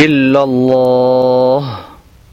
إلا الله.